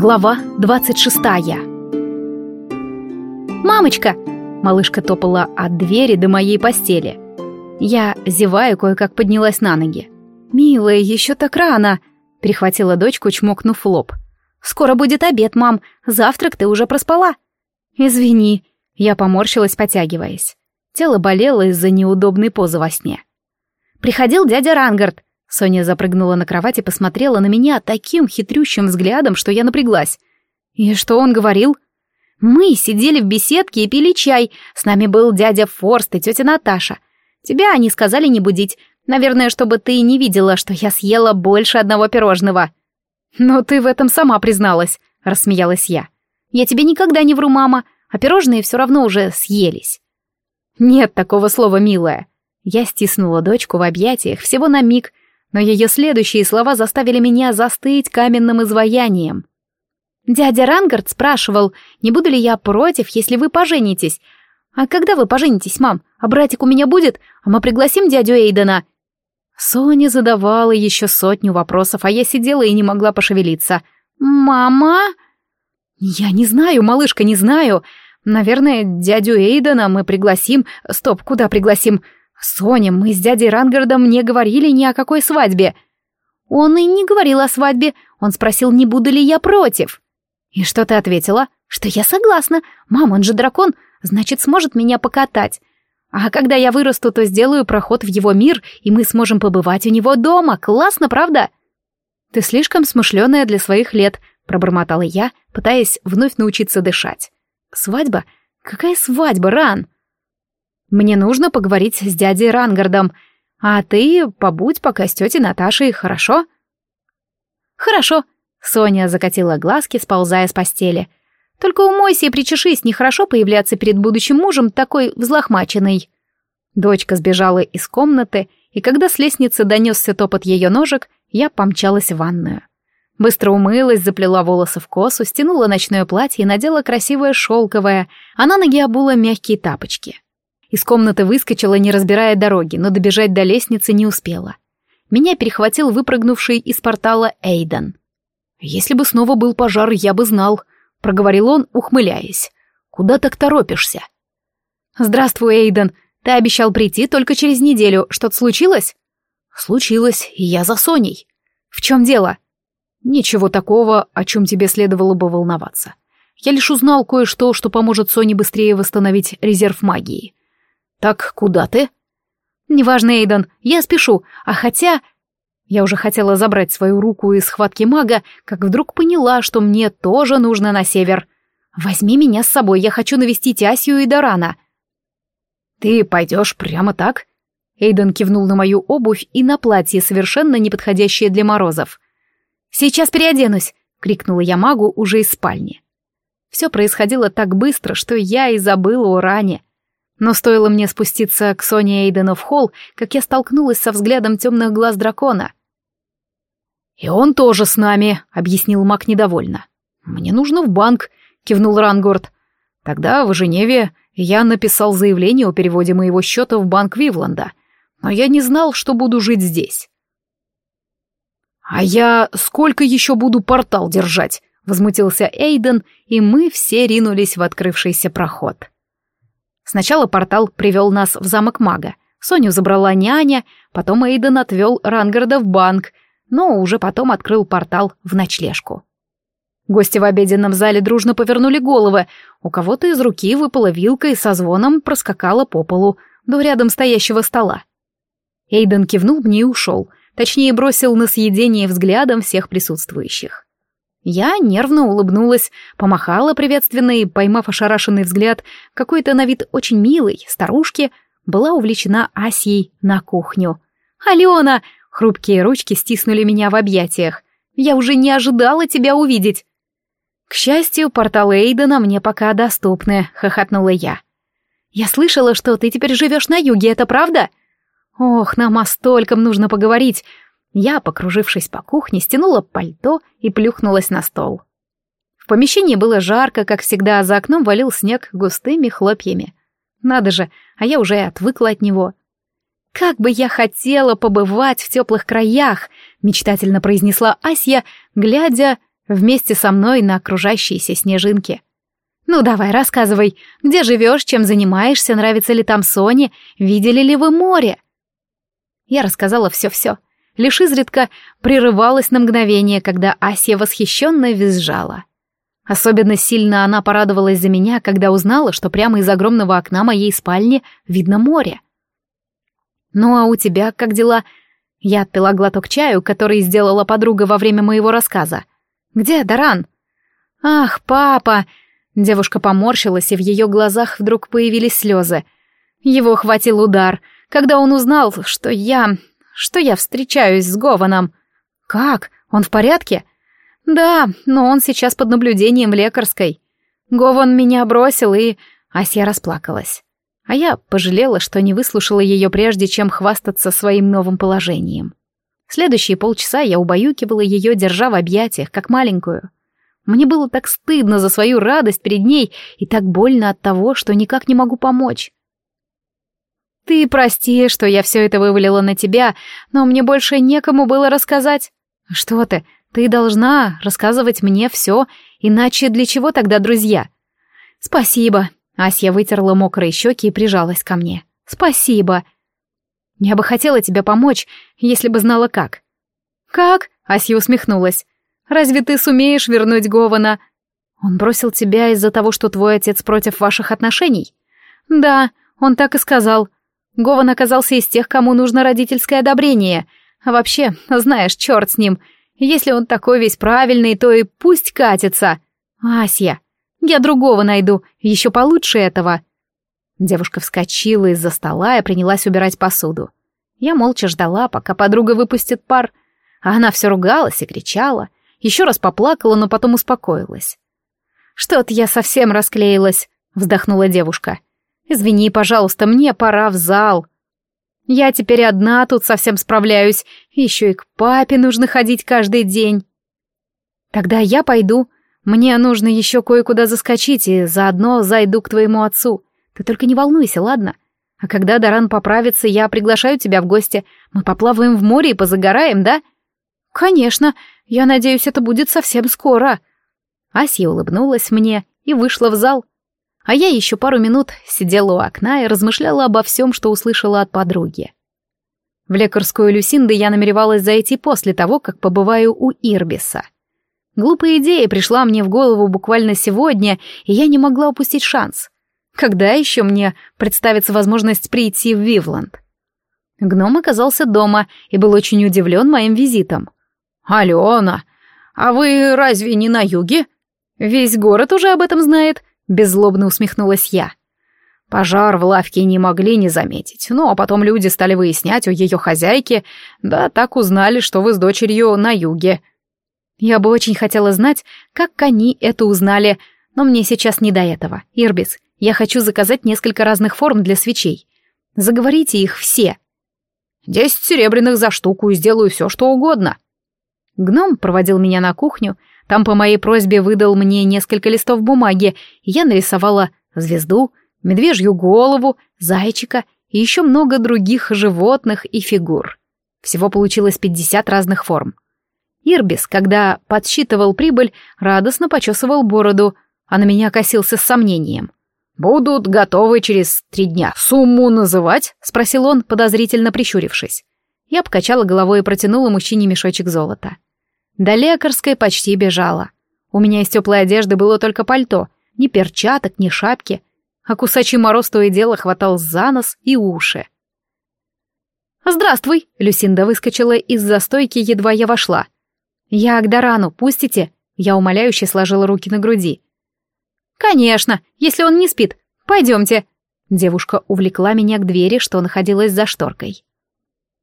Глава двадцать шестая «Мамочка!» — малышка топала от двери до моей постели. Я, зевая, кое-как поднялась на ноги. «Милая, еще так рано!» — перехватила дочку, чмокнув лоб. «Скоро будет обед, мам. Завтрак ты уже проспала». «Извини», — я поморщилась, потягиваясь. Тело болело из-за неудобной позы во сне. «Приходил дядя Рангард», Соня запрыгнула на кровать и посмотрела на меня таким хитрющим взглядом, что я напряглась. «И что он говорил?» «Мы сидели в беседке и пили чай. С нами был дядя Форст и тетя Наташа. Тебя они сказали не будить. Наверное, чтобы ты не видела, что я съела больше одного пирожного». «Но ты в этом сама призналась», — рассмеялась я. «Я тебе никогда не вру, мама, а пирожные все равно уже съелись». «Нет такого слова, милая». Я стиснула дочку в объятиях всего на миг, но ее следующие слова заставили меня застыть каменным изваянием. «Дядя Рангард спрашивал, не буду ли я против, если вы поженитесь. А когда вы поженитесь, мам? А братик у меня будет? А мы пригласим дядю Эйдена?» Соня задавала еще сотню вопросов, а я сидела и не могла пошевелиться. «Мама?» «Я не знаю, малышка, не знаю. Наверное, дядю Эйдена мы пригласим. Стоп, куда пригласим? «Соня, мы с дядей Рангардом не говорили ни о какой свадьбе». «Он и не говорил о свадьбе. Он спросил, не буду ли я против». «И что ты ответила?» «Что я согласна. Мам, он же дракон, значит, сможет меня покатать. А когда я вырасту, то сделаю проход в его мир, и мы сможем побывать у него дома. Классно, правда?» «Ты слишком смышленая для своих лет», — пробормотала я, пытаясь вновь научиться дышать. «Свадьба? Какая свадьба, Ран?» Мне нужно поговорить с дядей Рангардом, а ты побудь пока с тетей Наташей, хорошо?» «Хорошо», — Соня закатила глазки, сползая с постели. «Только умойся и причешись, нехорошо появляться перед будущим мужем такой взлохмаченной». Дочка сбежала из комнаты, и когда с лестницы донесся топот ее ножек, я помчалась в ванную. Быстро умылась, заплела волосы в косу, стянула ночное платье и надела красивое шелковое, а на ноги обула мягкие тапочки. Из комнаты выскочила, не разбирая дороги, но добежать до лестницы не успела. Меня перехватил выпрыгнувший из портала Эйден. «Если бы снова был пожар, я бы знал», — проговорил он, ухмыляясь. «Куда так торопишься?» «Здравствуй, Эйден. Ты обещал прийти только через неделю. Что-то случилось?» «Случилось, и я за Соней». «В чем дело?» «Ничего такого, о чем тебе следовало бы волноваться. Я лишь узнал кое-что, что поможет Соне быстрее восстановить резерв магии. «Так куда ты?» «Неважно, Эйден, я спешу, а хотя...» Я уже хотела забрать свою руку из схватки мага, как вдруг поняла, что мне тоже нужно на север. «Возьми меня с собой, я хочу навестить Асию и Дорана». «Ты пойдешь прямо так?» Эйден кивнул на мою обувь и на платье, совершенно неподходящее для морозов. «Сейчас переоденусь!» — крикнула я магу уже из спальни. Все происходило так быстро, что я и забыла о ране. Но стоило мне спуститься к Соне Эйдену в холл, как я столкнулась со взглядом темных глаз дракона. «И он тоже с нами», — объяснил маг недовольно. «Мне нужно в банк», — кивнул Рангорд. «Тогда в Женеве я написал заявление о переводе моего счета в банк Вивланда, но я не знал, что буду жить здесь». «А я сколько еще буду портал держать?» — возмутился Эйден, и мы все ринулись в открывшийся проход. Сначала портал привел нас в замок мага. Соню забрала няня, потом Эйден отвел Рангарда в банк, но уже потом открыл портал в ночлежку. Гости в обеденном зале дружно повернули головы. У кого-то из руки выпала вилка и со звоном проскакала по полу до рядом стоящего стола. Эйден кивнул мне и ушел, точнее бросил на съедение взглядом всех присутствующих. Я нервно улыбнулась, помахала приветственно и, поймав ошарашенный взгляд какой-то на вид очень милой старушки, была увлечена Асьей на кухню. «Алена!» — хрупкие ручки стиснули меня в объятиях. «Я уже не ожидала тебя увидеть!» «К счастью, порталы Эйдена мне пока доступны», — хохотнула я. «Я слышала, что ты теперь живешь на юге, это правда?» «Ох, нам о стольком нужно поговорить. Я, покружившись по кухне, стянула пальто и плюхнулась на стол. В помещении было жарко, как всегда, а за окном валил снег густыми хлопьями. Надо же, а я уже отвыкла от него. «Как бы я хотела побывать в теплых краях!» — мечтательно произнесла Асья, глядя вместе со мной на окружающиеся снежинки. «Ну давай, рассказывай, где живешь, чем занимаешься, нравится ли там Соне, видели ли вы море?» Я рассказала все-все, лишь изредка прерывалась на мгновение, когда Асия восхищенно визжала. Особенно сильно она порадовалась за меня, когда узнала, что прямо из огромного окна моей спальни видно море. «Ну а у тебя как дела?» Я отпила глоток чаю, который сделала подруга во время моего рассказа. «Где Даран?» «Ах, папа!» Девушка поморщилась, и в ее глазах вдруг появились слезы. Его хватил удар, когда он узнал, что я... что я встречаюсь с Гованом. «Как? Он в порядке?» «Да, но он сейчас под наблюдением лекарской. Гован меня бросил, и...» Ася расплакалась. А я пожалела, что не выслушала ее прежде, чем хвастаться своим новым положением. Следующие полчаса я убаюкивала ее, держа в объятиях, как маленькую. Мне было так стыдно за свою радость перед ней и так больно от того, что никак не могу помочь. «Ты прости, что я все это вывалила на тебя, но мне больше некому было рассказать. Что ты, ты должна рассказывать мне все, иначе для чего тогда друзья?» «Спасибо», — Асья вытерла мокрые щеки и прижалась ко мне. «Спасибо». «Я бы хотела тебе помочь, если бы знала как». «Как?» — Асья усмехнулась. Разве ты сумеешь вернуть Гована? Он бросил тебя из-за того, что твой отец против ваших отношений? Да, он так и сказал. Гован оказался из тех, кому нужно родительское одобрение. А вообще, знаешь, черт с ним. Если он такой весь правильный, то и пусть катится. Асья, я другого найду, еще получше этого. Девушка вскочила из-за стола и принялась убирать посуду. Я молча ждала, пока подруга выпустит пар, а она все ругалась и кричала — еще раз поплакала, но потом успокоилась. «Что-то я совсем расклеилась», — вздохнула девушка. «Извини, пожалуйста, мне пора в зал. Я теперь одна тут совсем справляюсь, еще и к папе нужно ходить каждый день». «Тогда я пойду. Мне нужно еще кое-куда заскочить, и заодно зайду к твоему отцу. Ты только не волнуйся, ладно? А когда Даран поправится, я приглашаю тебя в гости. Мы поплаваем в море и позагораем, да?» «Конечно. Я надеюсь, это будет совсем скоро». Ася улыбнулась мне и вышла в зал. А я еще пару минут сидела у окна и размышляла обо всем, что услышала от подруги. В лекарскую Люсинды я намеревалась зайти после того, как побываю у Ирбиса. Глупая идея пришла мне в голову буквально сегодня, и я не могла упустить шанс. Когда еще мне представится возможность прийти в Вивланд? Гном оказался дома и был очень удивлен моим визитом. «Алена, а вы разве не на юге? Весь город уже об этом знает», — беззлобно усмехнулась я. Пожар в лавке не могли не заметить, ну а потом люди стали выяснять у ее хозяйки, да так узнали, что вы с дочерью на юге. Я бы очень хотела знать, как они это узнали, но мне сейчас не до этого. Ирбис, я хочу заказать несколько разных форм для свечей. Заговорите их все. Десять серебряных за штуку и сделаю все, что угодно. Гном проводил меня на кухню, там по моей просьбе выдал мне несколько листов бумаги, я нарисовала звезду, медвежью голову, зайчика и еще много других животных и фигур. Всего получилось 50 разных форм. Ирбис, когда подсчитывал прибыль, радостно почесывал бороду, а на меня косился с сомнением. «Будут готовы через три дня. Сумму называть?» — спросил он, подозрительно прищурившись. Я покачала головой и протянула мужчине мешочек золота. До лекарской почти бежала. У меня из теплой одежды было только пальто, ни перчаток, ни шапки, а кусачий мороз то и дело хватал за нос и уши. «Здравствуй!» — Люсинда выскочила из застойки, едва я вошла. «Я к Дарану, пустите?» Я умоляюще сложила руки на груди. «Конечно, если он не спит. Пойдемте!» Девушка увлекла меня к двери, что находилась за шторкой.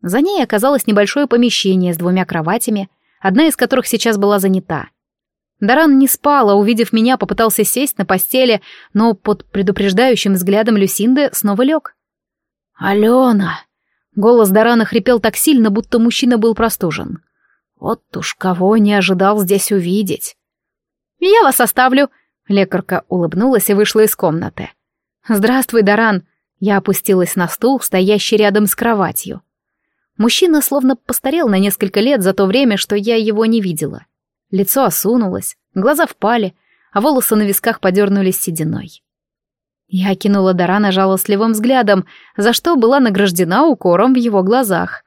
За ней оказалось небольшое помещение с двумя кроватями — одна из которых сейчас была занята. Даран не спал, а увидев меня, попытался сесть на постели, но под предупреждающим взглядом Люсинды снова лег. «Алена!» Голос Дарана хрипел так сильно, будто мужчина был простужен. «Вот уж кого не ожидал здесь увидеть!» «Я вас оставлю!» Лекарка улыбнулась и вышла из комнаты. «Здравствуй, Даран!» Я опустилась на стул, стоящий рядом с кроватью. Мужчина словно постарел на несколько лет за то время, что я его не видела. Лицо осунулось, глаза впали, а волосы на висках подернулись сединой. Я окинула Дарана жалостливым взглядом, за что была награждена укором в его глазах.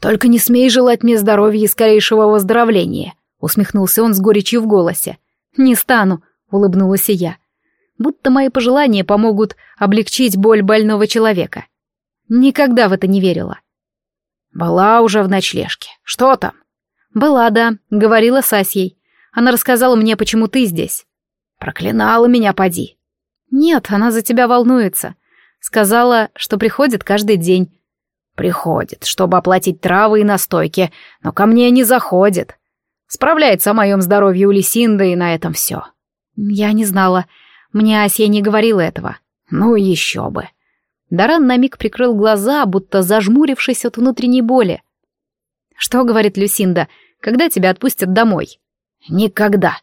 «Только не смей желать мне здоровья и скорейшего выздоровления», — усмехнулся он с горечью в голосе. «Не стану», — улыбнулась я. «Будто мои пожелания помогут облегчить боль больного человека». Никогда в это не верила. «Была уже в ночлежке. Что там?» «Была, да», — говорила с Асьей. Она рассказала мне, почему ты здесь. Проклинала меня, поди. Нет, она за тебя волнуется. Сказала, что приходит каждый день. Приходит, чтобы оплатить травы и настойки, но ко мне не заходит. Справляется о моем здоровье у Лисинды, и на этом все. Я не знала. Мне Асья не говорила этого. Ну, еще бы. Даран на миг прикрыл глаза, будто зажмурившись от внутренней боли. «Что, — говорит Люсинда, — когда тебя отпустят домой?» Никогда.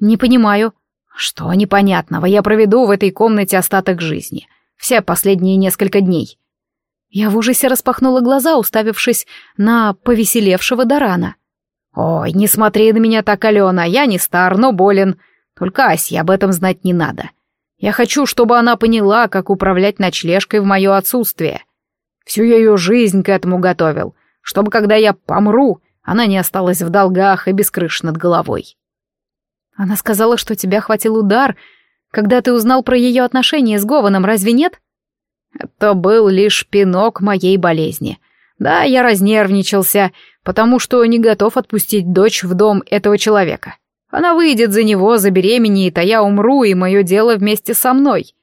Не понимаю. Что непонятного? Я проведу в этой комнате остаток жизни. Все последние несколько дней. Я в ужасе распахнула глаза, уставившись на повеселевшего Дарана. «Ой, не смотри на меня так, Алена, я не стар, но болен. Только Асе об этом знать не надо. Я хочу, чтобы она поняла, как управлять ночлежкой в мое отсутствие. Всю ее жизнь к этому готовил, чтобы, когда я помру, она не осталась в долгах и без крыши над головой. Она сказала, что тебя хватил удар, когда ты узнал про ее отношения с Гованом, разве нет? Это был лишь пинок моей болезни. Да, я разнервничался, потому что не готов отпустить дочь в дом этого человека. Она выйдет за него, забеременеет, а я умру, и мое дело вместе со мной.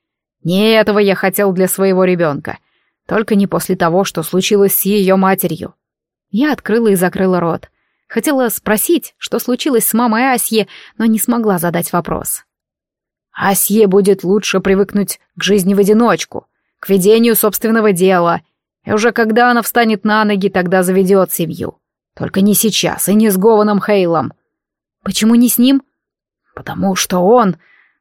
Не этого я хотел для своего ребенка. Только не после того, что случилось с ее матерью. Я открыла и закрыла рот. Хотела спросить, что случилось с мамой Асье, но не смогла задать вопрос. Асье будет лучше привыкнуть к жизни в одиночку, к ведению собственного дела, и уже когда она встанет на ноги, тогда заведет семью. Только не сейчас и не с Гованом Хейлом. Почему не с ним? Потому что он...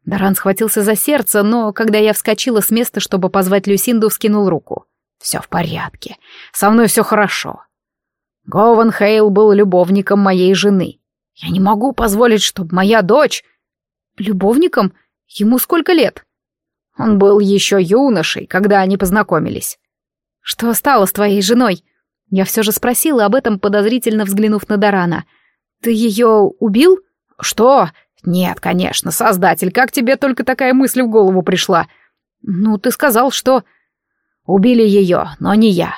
Даран схватился за сердце, но когда я вскочила с места, чтобы позвать Люсинду, вскинул руку. «Все в порядке. Со мной все хорошо. Гован Хейл был любовником моей жены. Я не могу позволить, чтобы моя дочь... Любовником? Ему сколько лет? Он был еще юношей, когда они познакомились. Что стало с твоей женой? Я все же спросила об этом, подозрительно взглянув на Дарана. Ты ее убил? Что? Нет, конечно, создатель, как тебе только такая мысль в голову пришла? Ну, ты сказал, что... Убили ее, но не я.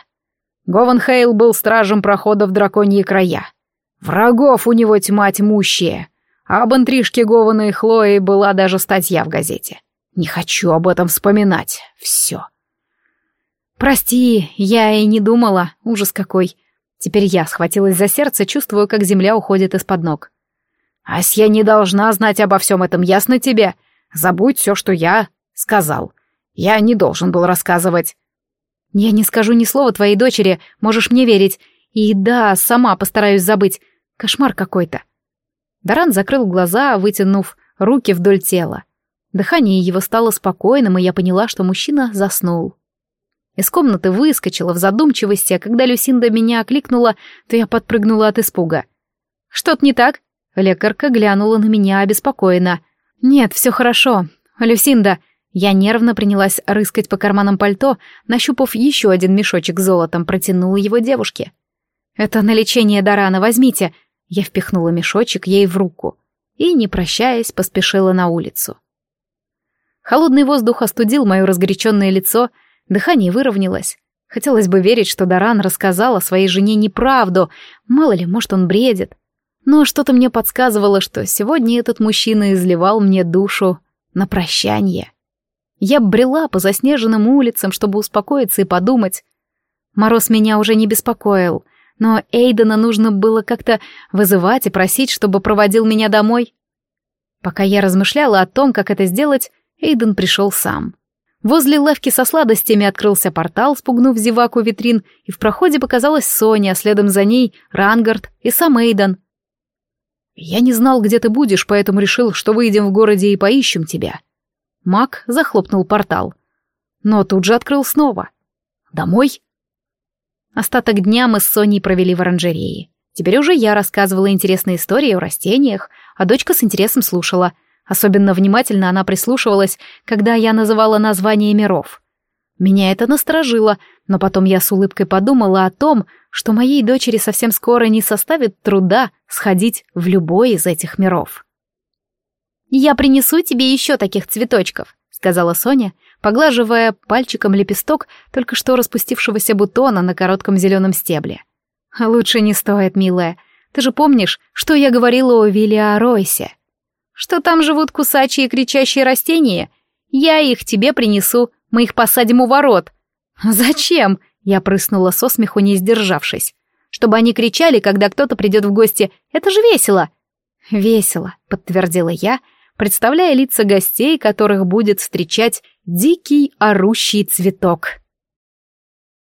Гован Хейл был стражем прохода в драконьи края. Врагов у него тьма тьмущая. Об интрижке Гована и Хлои была даже статья в газете. Не хочу об этом вспоминать. Все. Прости, я и не думала. Ужас какой. Теперь я схватилась за сердце, чувствую, как земля уходит из-под ног. Асья не должна знать обо всем этом, ясно тебе? Забудь все, что я сказал. Я не должен был рассказывать. Я не скажу ни слова твоей дочери, можешь мне верить. И да, сама постараюсь забыть. Кошмар какой-то. Даран закрыл глаза, вытянув руки вдоль тела. Дыхание его стало спокойным, и я поняла, что мужчина заснул. Из комнаты выскочила в задумчивости, а когда Люсинда меня окликнула, то я подпрыгнула от испуга. «Что-то не так?» Лекарка глянула на меня обеспокоенно. «Нет, все хорошо. Люсинда, я нервно принялась рыскать по карманам пальто, нащупав еще один мешочек с золотом, протянула его девушке. «Это на лечение Дарана, возьмите!» Я впихнула мешочек ей в руку и, не прощаясь, поспешила на улицу. Холодный воздух остудил мое разгоряченное лицо, дыхание выровнялось. Хотелось бы верить, что Даран рассказал о своей жене неправду, мало ли, может, он бредит. Но что-то мне подсказывало, что сегодня этот мужчина изливал мне душу на прощание. Я брела по заснеженным улицам, чтобы успокоиться и подумать. Мороз меня уже не беспокоил, но Эйдена нужно было как-то вызывать и просить, чтобы проводил меня домой. Пока я размышляла о том, как это сделать, Эйден пришел сам. Возле лавки со сладостями открылся портал, спугнув зеваку витрин, и в проходе показалась Соня, а следом за ней Рангард и сам Эйден. «Я не знал, где ты будешь, поэтому решил, что выйдем в городе и поищем тебя», Маг захлопнул портал. Но тут же открыл снова. «Домой?» Остаток дня мы с Соней провели в оранжерее. Теперь уже я рассказывала интересные истории о растениях, а дочка с интересом слушала. Особенно внимательно она прислушивалась, когда я называла названия миров. Меня это насторожило, но потом я с улыбкой подумала о том, что моей дочери совсем скоро не составит труда сходить в любой из этих миров. «Я принесу тебе еще таких цветочков», — сказала Соня, поглаживая пальчиком лепесток только что распустившегося бутона на коротком зеленом стебле. «Лучше не стоит, милая. Ты же помнишь, что я говорила о Виллиаройсе? Что там живут кусачие кричащие растения? Я их тебе принесу, мы их посадим у ворот». «Зачем?» — я прыснула со смеху, не сдержавшись. «Чтобы они кричали, когда кто-то придет в гости. Это же весело!» «Весело», — подтвердила я, представляя лица гостей, которых будет встречать дикий орущий цветок.